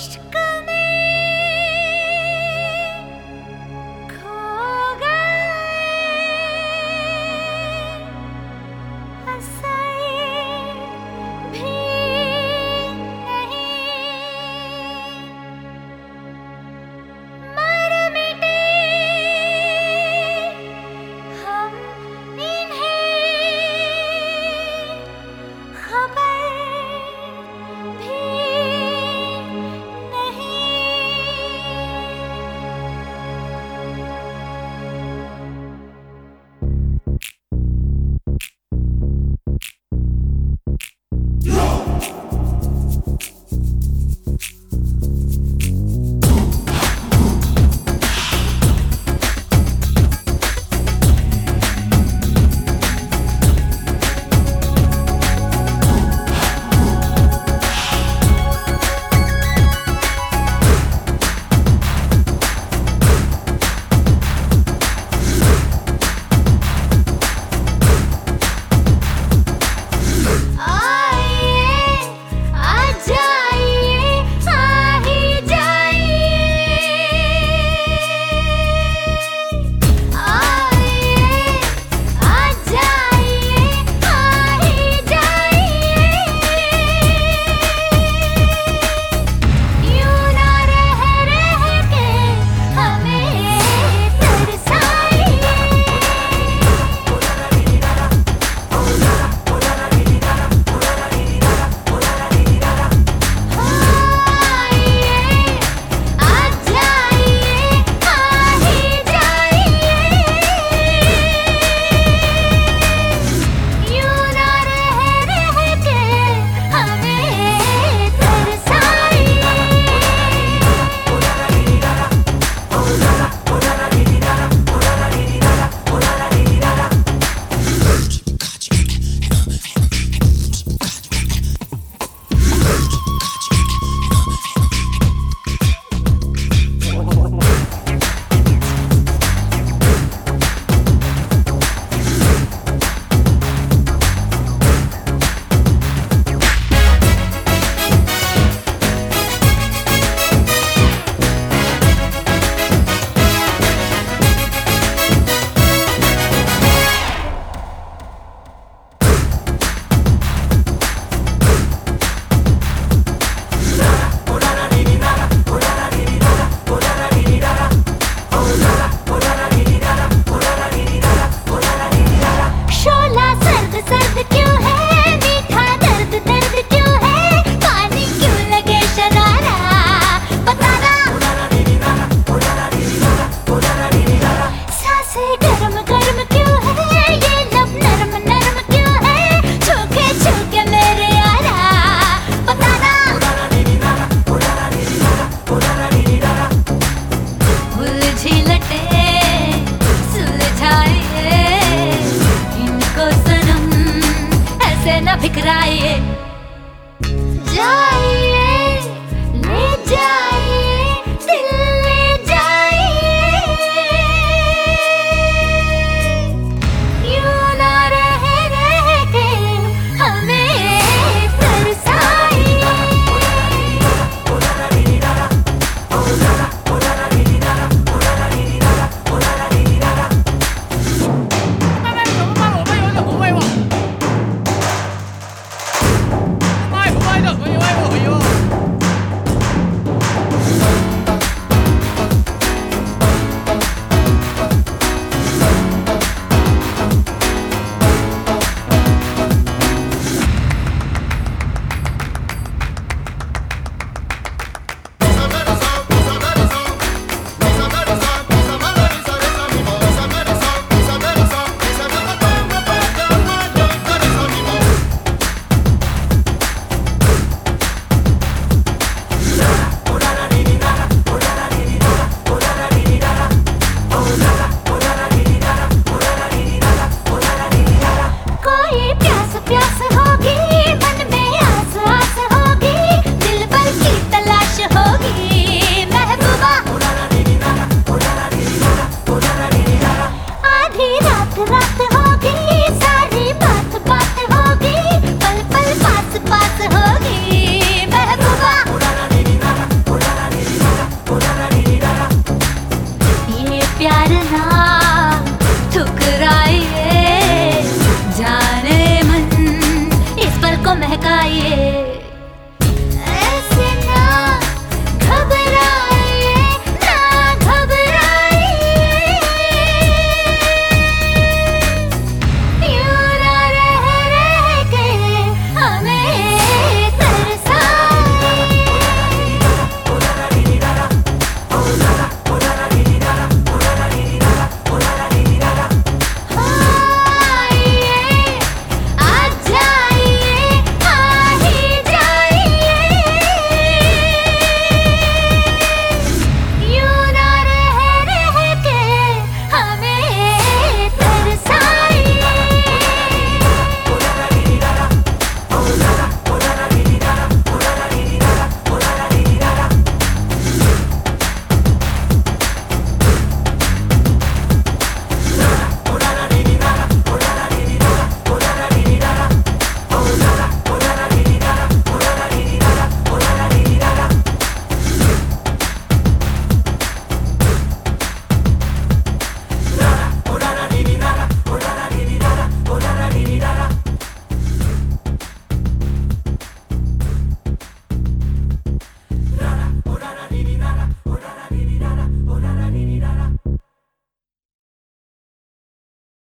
дождь,